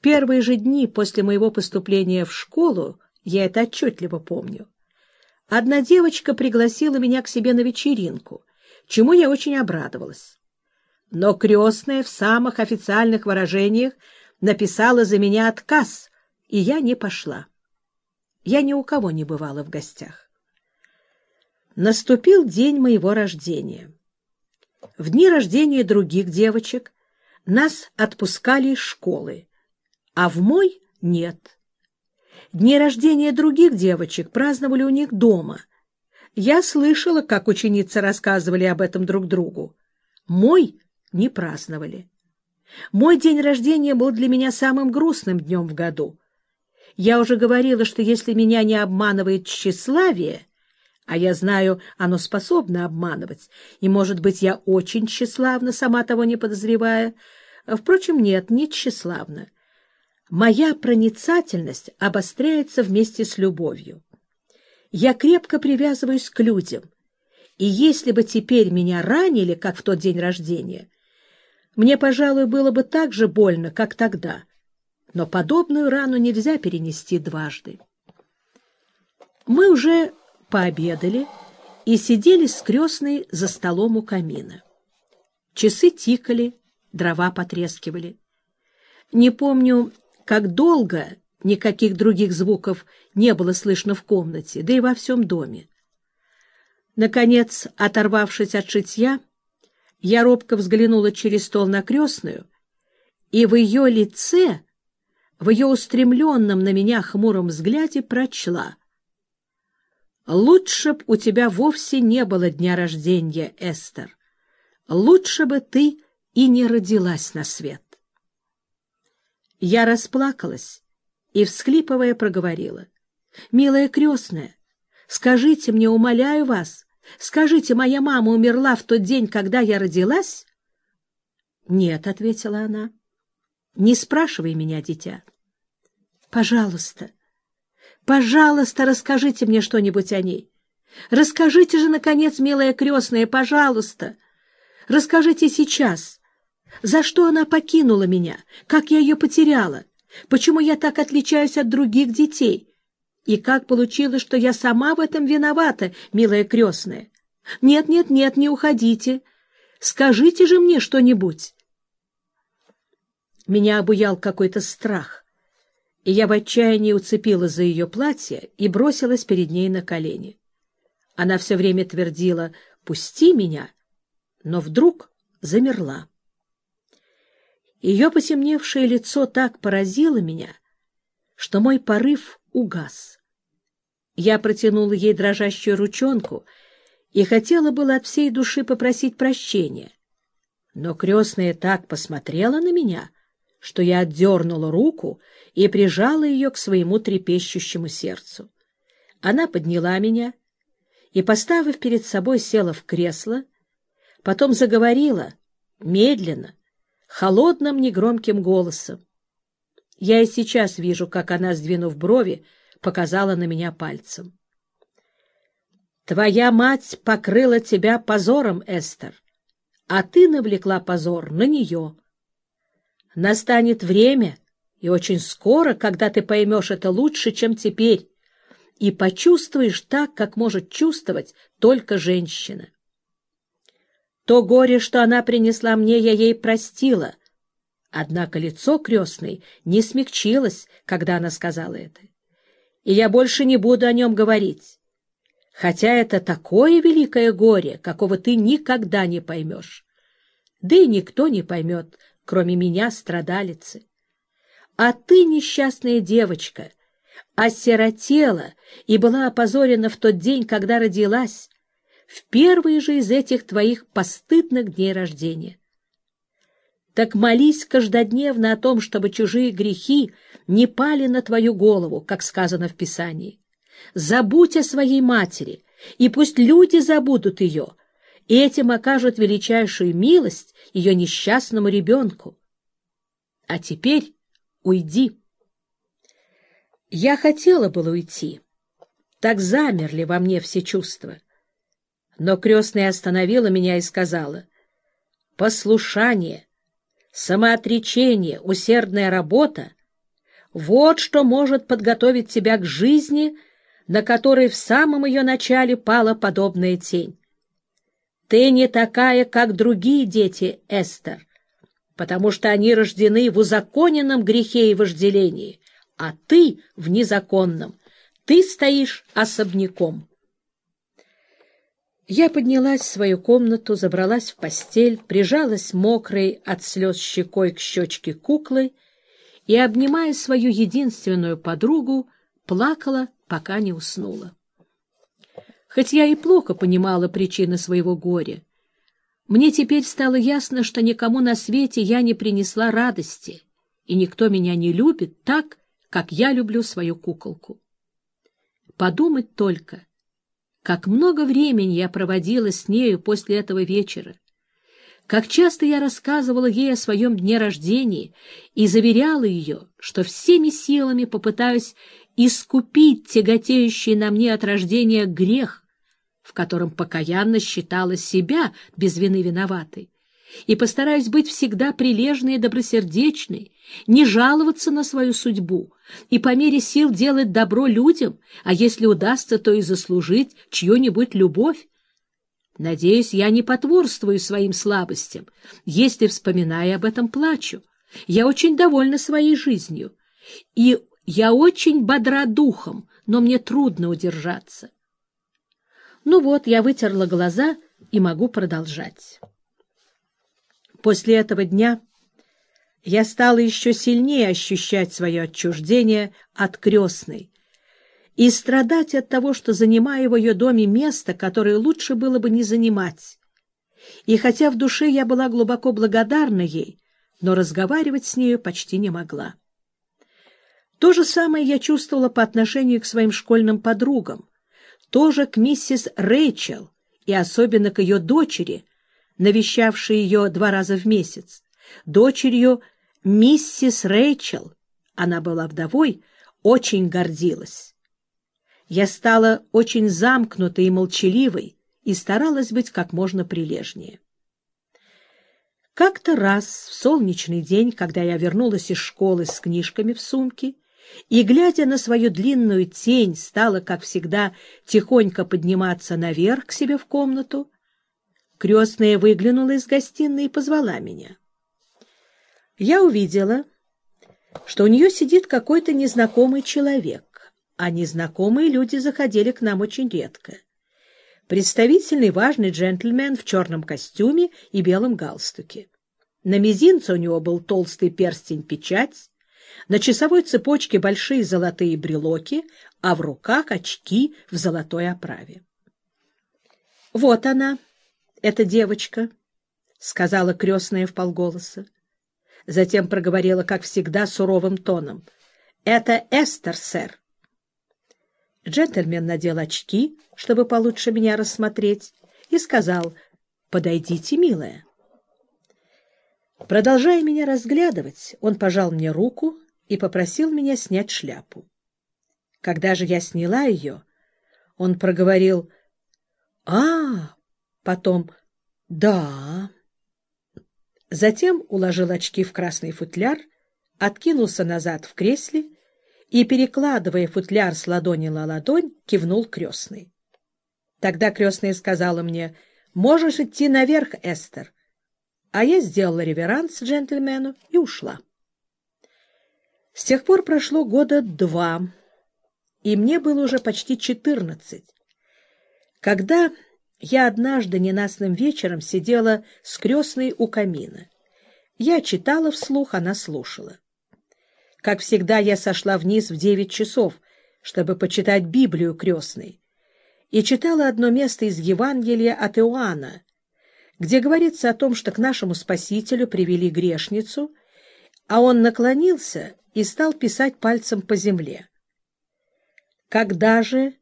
Первые же дни после моего поступления в школу, я это отчетливо помню, одна девочка пригласила меня к себе на вечеринку, чему я очень обрадовалась. Но крестная в самых официальных выражениях написала за меня отказ, и я не пошла. Я ни у кого не бывала в гостях. Наступил день моего рождения. В дни рождения других девочек нас отпускали из школы, а в мой — нет. Дни рождения других девочек праздновали у них дома. Я слышала, как ученицы рассказывали об этом друг другу. Мой не праздновали. Мой день рождения был для меня самым грустным днем в году. Я уже говорила, что если меня не обманывает тщеславие, а я знаю, оно способно обманывать, и, может быть, я очень тщеславна, сама того не подозревая. Впрочем, нет, не тщеславна. Моя проницательность обостряется вместе с любовью. Я крепко привязываюсь к людям, и если бы теперь меня ранили, как в тот день рождения, мне, пожалуй, было бы так же больно, как тогда. Но подобную рану нельзя перенести дважды. Мы уже пообедали и сидели с крестной за столом у камина. Часы тикали, дрова потрескивали. Не помню, как долго никаких других звуков не было слышно в комнате, да и во всем доме. Наконец, оторвавшись от шитья, я робко взглянула через стол на крестную, и в ее лице, в ее устремленном на меня хмуром взгляде прочла — Лучше б у тебя вовсе не было дня рождения, Эстер. Лучше бы ты и не родилась на свет. Я расплакалась и, всхлипывая, проговорила. — Милая крестная, скажите мне, умоляю вас, скажите, моя мама умерла в тот день, когда я родилась? — Нет, — ответила она. — Не спрашивай меня, дитя. — Пожалуйста, Пожалуйста, расскажите мне что-нибудь о ней. Расскажите же, наконец, милая крестная, пожалуйста. Расскажите сейчас. За что она покинула меня? Как я ее потеряла? Почему я так отличаюсь от других детей? И как получилось, что я сама в этом виновата, милая крестная? Нет, нет, нет, не уходите. Скажите же мне что-нибудь. Меня обуял какой-то страх и я в отчаянии уцепила за ее платье и бросилась перед ней на колени. Она все время твердила «пусти меня», но вдруг замерла. Ее посемневшее лицо так поразило меня, что мой порыв угас. Я протянула ей дрожащую ручонку и хотела было от всей души попросить прощения. Но крестная так посмотрела на меня, что я отдернула руку и прижала ее к своему трепещущему сердцу. Она подняла меня и, поставив перед собой, села в кресло, потом заговорила, медленно, холодным негромким голосом. Я и сейчас вижу, как она, сдвинув брови, показала на меня пальцем. «Твоя мать покрыла тебя позором, Эстер, а ты навлекла позор на нее». Настанет время, и очень скоро, когда ты поймешь это лучше, чем теперь, и почувствуешь так, как может чувствовать только женщина. То горе, что она принесла мне, я ей простила. Однако лицо крестной не смягчилось, когда она сказала это. И я больше не буду о нем говорить. Хотя это такое великое горе, какого ты никогда не поймешь. Да и никто не поймет, кроме меня, страдалицы. А ты, несчастная девочка, осиротела и была опозорена в тот день, когда родилась, в первый же из этих твоих постыдных дней рождения. Так молись каждодневно о том, чтобы чужие грехи не пали на твою голову, как сказано в Писании. Забудь о своей матери, и пусть люди забудут ее, и этим окажут величайшую милость ее несчастному ребенку. А теперь уйди. Я хотела было уйти. Так замерли во мне все чувства. Но крестная остановила меня и сказала, «Послушание, самоотречение, усердная работа Вот что может подготовить тебя к жизни, на которой в самом ее начале пала подобная тень. Ты не такая, как другие дети, Эстер, потому что они рождены в узаконенном грехе и вожделении, а ты в незаконном. Ты стоишь особняком. Я поднялась в свою комнату, забралась в постель, прижалась мокрой от слез щекой к щечке куклы и, обнимая свою единственную подругу, плакала, пока не уснула. Хоть я и плохо понимала причины своего горя, мне теперь стало ясно, что никому на свете я не принесла радости, и никто меня не любит так, как я люблю свою куколку. Подумать только, как много времени я проводила с нею после этого вечера, как часто я рассказывала ей о своем дне рождения и заверяла ее, что всеми силами попытаюсь искупить тяготеющий на мне от рождения грех, в котором покаянно считала себя без вины виноватой, и постараюсь быть всегда прилежной и добросердечной, не жаловаться на свою судьбу и по мере сил делать добро людям, а если удастся, то и заслужить чью-нибудь любовь. Надеюсь, я не потворствую своим слабостям, если, вспоминая об этом, плачу. Я очень довольна своей жизнью, и я очень бодра духом, но мне трудно удержаться. Ну вот, я вытерла глаза и могу продолжать. После этого дня я стала еще сильнее ощущать свое отчуждение от крестной и страдать от того, что занимаю в ее доме место, которое лучше было бы не занимать. И хотя в душе я была глубоко благодарна ей, но разговаривать с нею почти не могла. То же самое я чувствовала по отношению к своим школьным подругам, тоже к миссис Рэйчел и особенно к ее дочери, навещавшей ее два раза в месяц, дочерью миссис Рэйчел, она была вдовой, очень гордилась. Я стала очень замкнутой и молчаливой и старалась быть как можно прилежнее. Как-то раз в солнечный день, когда я вернулась из школы с книжками в сумке, и, глядя на свою длинную тень, стала, как всегда, тихонько подниматься наверх к себе в комнату, крестная выглянула из гостиной и позвала меня я увидела, что у нее сидит какой-то незнакомый человек, а незнакомые люди заходили к нам очень редко. Представительный важный джентльмен в черном костюме и белом галстуке. На мизинце у него был толстый перстень-печать, на часовой цепочке большие золотые брелоки, а в руках очки в золотой оправе. — Вот она, эта девочка, — сказала крестная вполголоса. Затем проговорила, как всегда, суровым тоном. — Это Эстер, сэр. Джентльмен надел очки, чтобы получше меня рассмотреть, и сказал, — Подойдите, милая. Продолжая меня разглядывать, он пожал мне руку и попросил меня снять шляпу. Когда же я сняла ее, он проговорил «А, потом «Да». Затем уложил очки в красный футляр, откинулся назад в кресле и, перекладывая футляр с ладони на ладонь, кивнул крестный. Тогда крестная сказала мне, «Можешь идти наверх, Эстер». А я сделала реверанс джентльмену и ушла. С тех пор прошло года два, и мне было уже почти четырнадцать, когда я однажды ненастным вечером сидела с крестной у камина. Я читала вслух, она слушала. Как всегда, я сошла вниз в девять часов, чтобы почитать Библию крестной, и читала одно место из Евангелия от Иоанна, где говорится о том, что к нашему Спасителю привели грешницу, а он наклонился и стал писать пальцем по земле. Когда же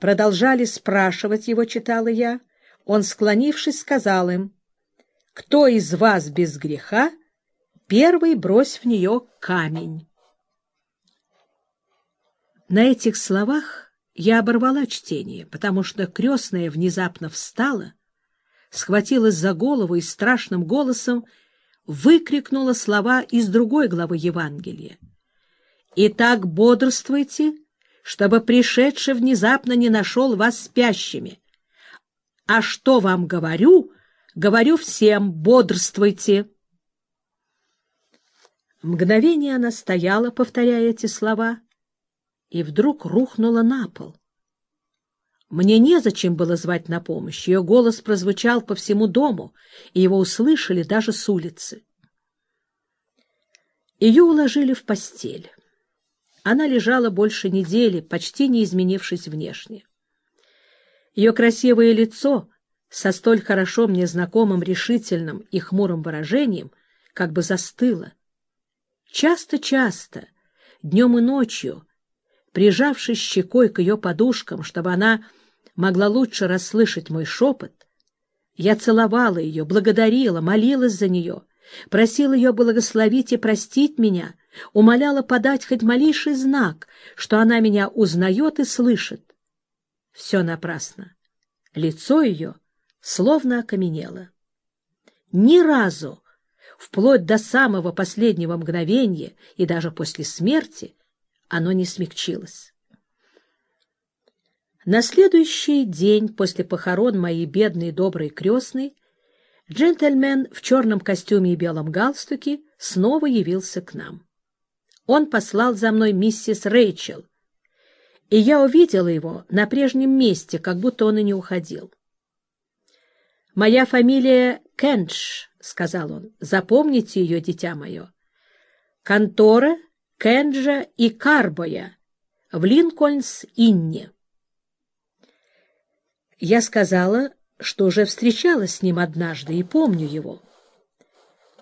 Продолжали спрашивать его, читала я. Он, склонившись, сказал им, «Кто из вас без греха, первый брось в нее камень». На этих словах я оборвала чтение, потому что крестная внезапно встала, схватилась за голову и страшным голосом выкрикнула слова из другой главы Евангелия. Итак, бодрствуйте, чтобы пришедший внезапно не нашел вас спящими. А что вам говорю, говорю всем, бодрствуйте. Мгновение она стояла, повторяя эти слова, и вдруг рухнула на пол. Мне незачем было звать на помощь. Ее голос прозвучал по всему дому, и его услышали даже с улицы. Ее уложили в постель. Она лежала больше недели, почти не изменившись внешне. Ее красивое лицо со столь хорошо мне знакомым решительным и хмурым выражением как бы застыло. Часто-часто, днем и ночью, прижавшись щекой к ее подушкам, чтобы она могла лучше расслышать мой шепот, я целовала ее, благодарила, молилась за нее, просила ее благословить и простить меня, умоляла подать хоть малейший знак, что она меня узнает и слышит. Все напрасно. Лицо ее словно окаменело. Ни разу, вплоть до самого последнего мгновения и даже после смерти, оно не смягчилось. На следующий день после похорон моей бедной доброй крестной джентльмен в черном костюме и белом галстуке снова явился к нам. Он послал за мной миссис Рэйчел, и я увидела его на прежнем месте, как будто он и не уходил. «Моя фамилия Кенш», — сказал он. «Запомните ее, дитя мое. Контора Кенджа и Карбоя в Линкольнс-Инне». Я сказала, что уже встречалась с ним однажды и помню его.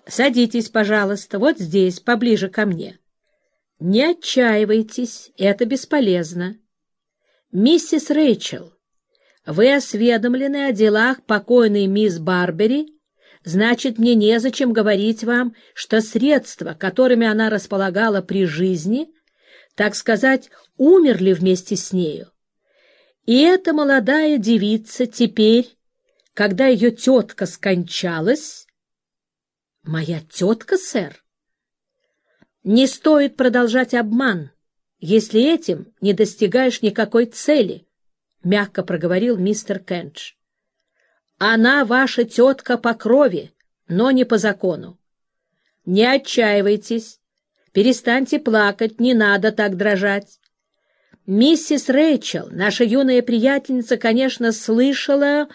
«Садитесь, пожалуйста, вот здесь, поближе ко мне. Не отчаивайтесь, это бесполезно. Миссис Рэйчел, вы осведомлены о делах покойной мисс Барбери, значит, мне незачем говорить вам, что средства, которыми она располагала при жизни, так сказать, умерли вместе с нею. И эта молодая девица теперь, когда ее тетка скончалась... — Моя тетка, сэр? Не стоит продолжать обман, если этим не достигаешь никакой цели, — мягко проговорил мистер Кенч. Она ваша тетка по крови, но не по закону. Не отчаивайтесь, перестаньте плакать, не надо так дрожать. Миссис Рэйчел, наша юная приятельница, конечно, слышала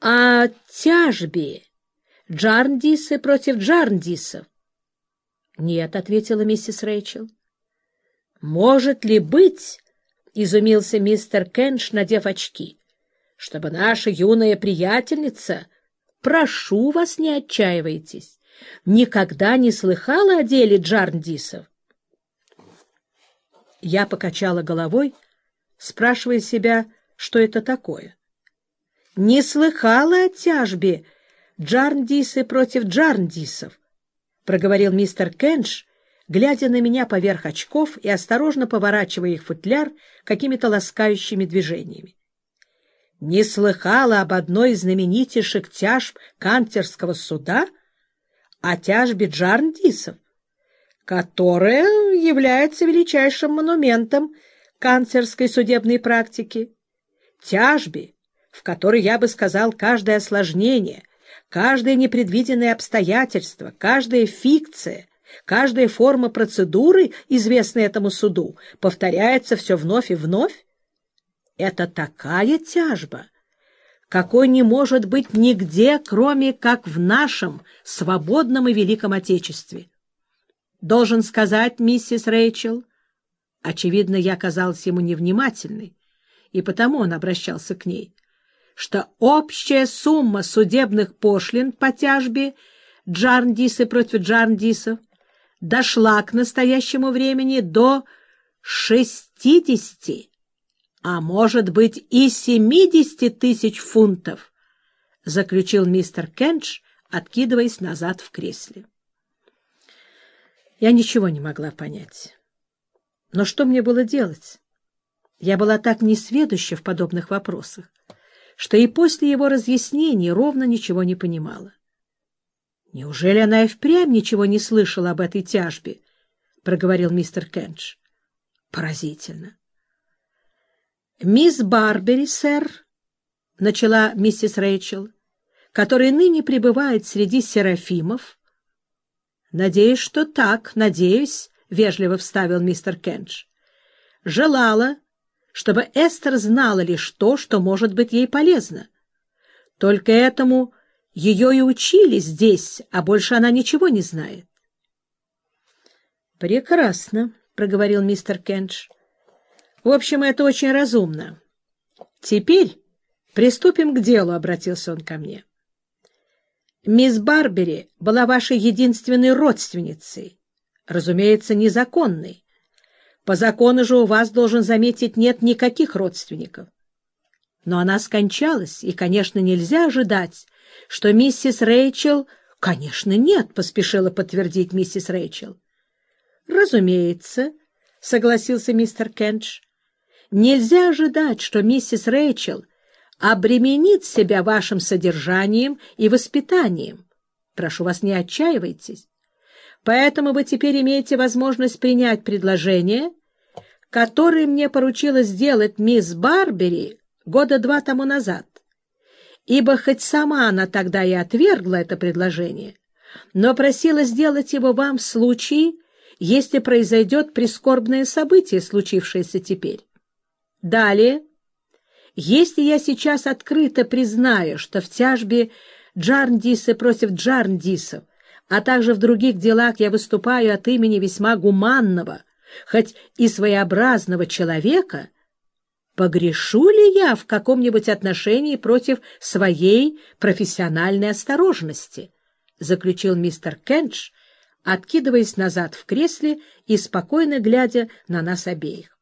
о тяжбе Джарндисы против Джарндисов. — Нет, — ответила миссис Рэйчел. — Может ли быть, — изумился мистер Кенш, надев очки, — чтобы наша юная приятельница, прошу вас, не отчаивайтесь, никогда не слыхала о деле Джарндисов? Я покачала головой, спрашивая себя, что это такое. Не слыхала о тяжбе Джарндисы против Джарндисов, проговорил мистер Кенш, глядя на меня поверх очков и осторожно поворачивая их футляр какими-то ласкающими движениями. Не слыхала об одной из знаменитейших тяжб кантерского суда, о тяжбе Джарндисов которая является величайшим монументом канцерской судебной практики. Тяжбе, в которой, я бы сказал, каждое осложнение, каждое непредвиденное обстоятельство, каждая фикция, каждая форма процедуры, известная этому суду, повторяется все вновь и вновь. Это такая тяжба, какой не может быть нигде, кроме как в нашем свободном и великом Отечестве должен сказать, миссис Рэйчел. Очевидно, я казалась ему невнимательной, и потому он обращался к ней, что общая сумма судебных пошлин по тяжбе Джарндисы против Джарндисов дошла к настоящему времени до шестидесяти, а может быть и семидесяти тысяч фунтов, заключил мистер Кенч, откидываясь назад в кресле. Я ничего не могла понять. Но что мне было делать? Я была так несведуща в подобных вопросах, что и после его разъяснений ровно ничего не понимала. «Неужели она и впрямь ничего не слышала об этой тяжбе?» — проговорил мистер Кенш. Поразительно. «Мисс Барбери, сэр», — начала миссис Рэйчел, которая ныне пребывает среди серафимов. «Надеюсь, что так, надеюсь», — вежливо вставил мистер Кенч. «Желала, чтобы Эстер знала лишь то, что может быть ей полезно. Только этому ее и учили здесь, а больше она ничего не знает». «Прекрасно», — проговорил мистер Кенч. «В общем, это очень разумно. Теперь приступим к делу», — обратился он ко мне. «Мисс Барбери была вашей единственной родственницей, разумеется, незаконной. По закону же у вас, должен заметить, нет никаких родственников. Но она скончалась, и, конечно, нельзя ожидать, что миссис Рэйчел... — Конечно, нет, — поспешила подтвердить миссис Рэйчел. — Разумеется, — согласился мистер Кенч. — Нельзя ожидать, что миссис Рэйчел обременит себя вашим содержанием и воспитанием. Прошу вас, не отчаивайтесь. Поэтому вы теперь имеете возможность принять предложение, которое мне поручила сделать мисс Барбери года два тому назад. Ибо хоть сама она тогда и отвергла это предложение, но просила сделать его вам в случае, если произойдет прискорбное событие, случившееся теперь. Далее, если я сейчас открыто признаю, что в тяжбе Джарндиса против Джарндисов, а также в других делах я выступаю от имени весьма гуманного, хоть и своеобразного человека, погрешу ли я в каком-нибудь отношении против своей профессиональной осторожности? — заключил мистер Кенч, откидываясь назад в кресле и спокойно глядя на нас обеих.